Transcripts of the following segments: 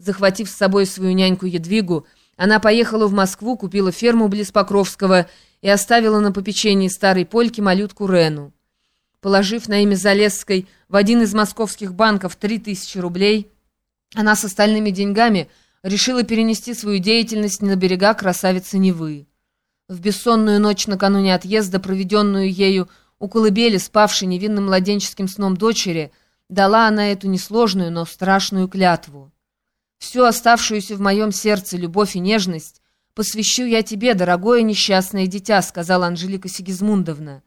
Захватив с собой свою няньку Едвигу, она поехала в Москву, купила ферму близ Покровского и оставила на попечении старой польки малютку Рену. Положив на имя Залесской в один из московских банков три тысячи рублей, она с остальными деньгами решила перенести свою деятельность на берега красавицы Невы. В бессонную ночь накануне отъезда, проведенную ею у колыбели, спавшей невинным младенческим сном дочери, дала она эту несложную, но страшную клятву. Всю оставшуюся в моем сердце любовь и нежность посвящу я тебе, дорогое несчастное дитя», — сказала Анжелика Сигизмундовна.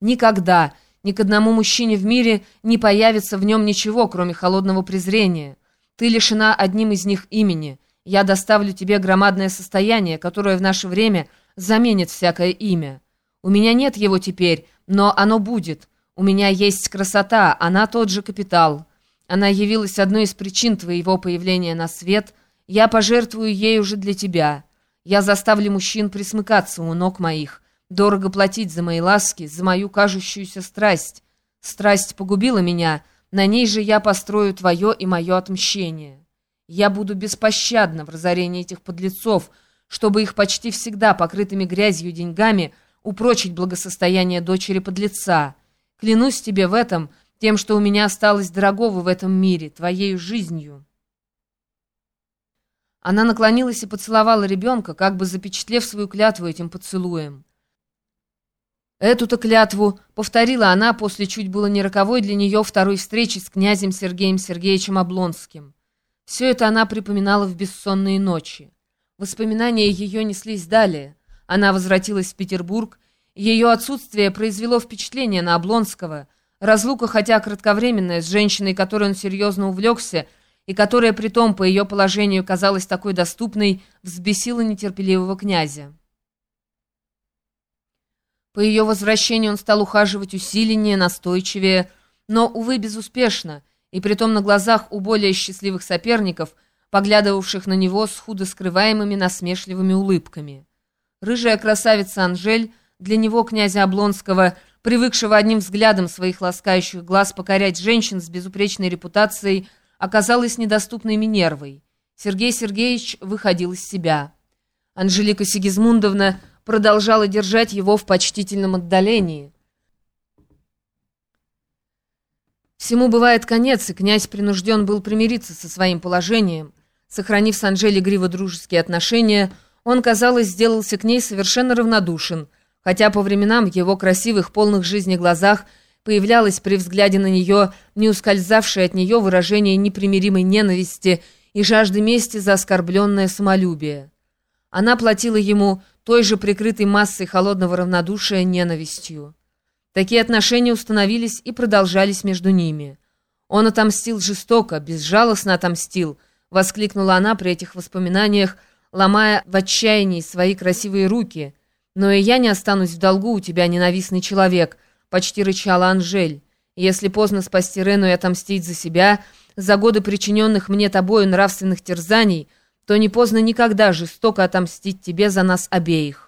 «Никогда, ни к одному мужчине в мире не появится в нем ничего, кроме холодного презрения. Ты лишена одним из них имени. Я доставлю тебе громадное состояние, которое в наше время заменит всякое имя. У меня нет его теперь, но оно будет. У меня есть красота, она тот же капитал». Она явилась одной из причин твоего появления на свет. Я пожертвую ей уже для тебя. Я заставлю мужчин присмыкаться у ног моих, дорого платить за мои ласки, за мою кажущуюся страсть. Страсть погубила меня, на ней же я построю твое и мое отмщение. Я буду беспощадна в разорении этих подлецов, чтобы их почти всегда покрытыми грязью деньгами упрочить благосостояние дочери подлеца. Клянусь тебе в этом — тем, что у меня осталось дорогого в этом мире, твоей жизнью. Она наклонилась и поцеловала ребенка, как бы запечатлев свою клятву этим поцелуем. Эту-то клятву повторила она после чуть было не роковой для нее второй встречи с князем Сергеем Сергеевичем Облонским. Все это она припоминала в бессонные ночи. Воспоминания ее неслись далее. Она возвратилась в Петербург, ее отсутствие произвело впечатление на Облонского – Разлука, хотя кратковременная, с женщиной, которой он серьезно увлекся, и которая при том по ее положению казалась такой доступной, взбесила нетерпеливого князя. По ее возвращению он стал ухаживать усиленнее, настойчивее, но, увы, безуспешно, и притом на глазах у более счастливых соперников, поглядывавших на него с худо скрываемыми насмешливыми улыбками. Рыжая красавица Анжель, для него, князя Облонского, привыкшего одним взглядом своих ласкающих глаз покорять женщин с безупречной репутацией, оказалась недоступной Минервой. Сергей Сергеевич выходил из себя. Анжелика Сигизмундовна продолжала держать его в почтительном отдалении. Всему бывает конец, и князь принужден был примириться со своим положением. Сохранив с Анжелей гриво-дружеские отношения, он, казалось, сделался к ней совершенно равнодушен – хотя по временам в его красивых, полных жизни глазах появлялось при взгляде на нее не ускользавшее от нее выражение непримиримой ненависти и жажды мести за оскорбленное самолюбие. Она платила ему той же прикрытой массой холодного равнодушия ненавистью. Такие отношения установились и продолжались между ними. Он отомстил жестоко, безжалостно отомстил, воскликнула она при этих воспоминаниях, ломая в отчаянии свои красивые руки – «Но и я не останусь в долгу у тебя, ненавистный человек», — почти рычала Анжель. «Если поздно спасти Рену и отомстить за себя, за годы причиненных мне тобою нравственных терзаний, то не поздно никогда жестоко отомстить тебе за нас обеих».